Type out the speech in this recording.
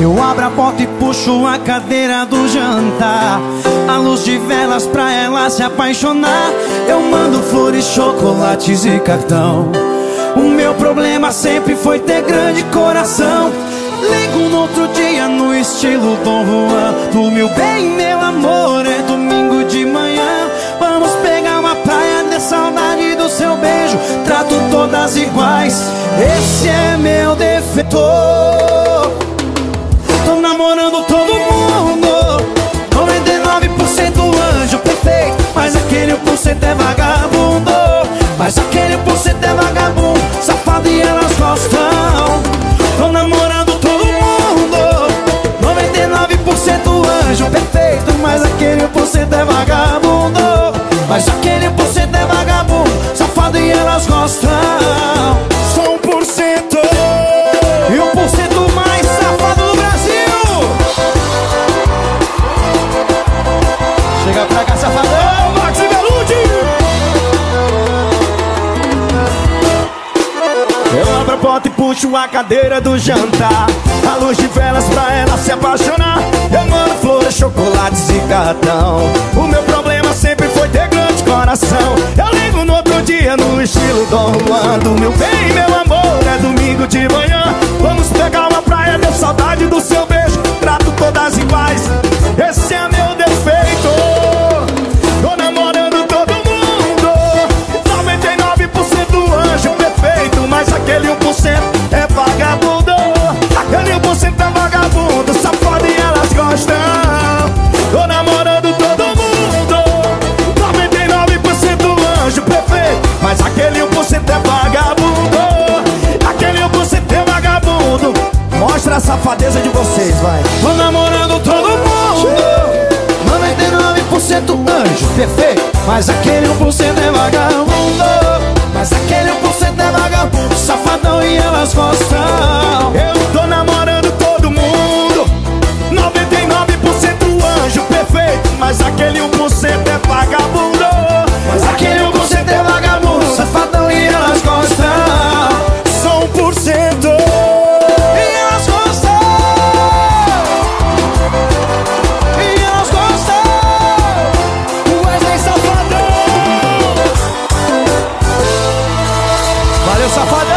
Eu abro a porta e puxo a cadeira do jantar. A luz de velas pra ela se apaixonar. Eu mando flores, chocolates e cartão. O meu problema sempre foi ter grande coração. Ligo no outro dia no estilo Dom Juan. Do meu bem, meu amor, é domingo de manhã. Vamos pegar uma praia, de saudade do seu beijo. Trato todas iguais, esse é meu defeito anjo perfeito Mas aquele 1% é vagabundo. Mas aquele 1% é vagabundo Safado e elas gostam. Só 1% E 1% mais safado do Brasil. Chega pra cá, safadão, Velude Eu abro a porta e puxo a cadeira do jantar. A luz de velas pra ela se apaixonar cartão O meu problema sempre foi ter grande coração. Eu ligo no outro dia no estilo Dom Juan Do meu Mostra a safadeza de vocês, vai. Tô namorando todo mundo. 99% anjo perfeito. Mas aquele 1% é vagabundo safado.